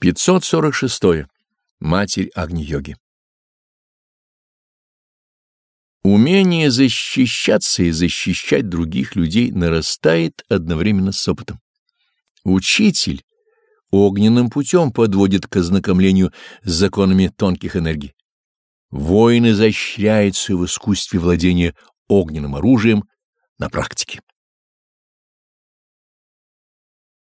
546. Матерь Агни-йоги Умение защищаться и защищать других людей нарастает одновременно с опытом. Учитель огненным путем подводит к ознакомлению с законами тонких энергий. Воин изощряется в искусстве владения огненным оружием на практике.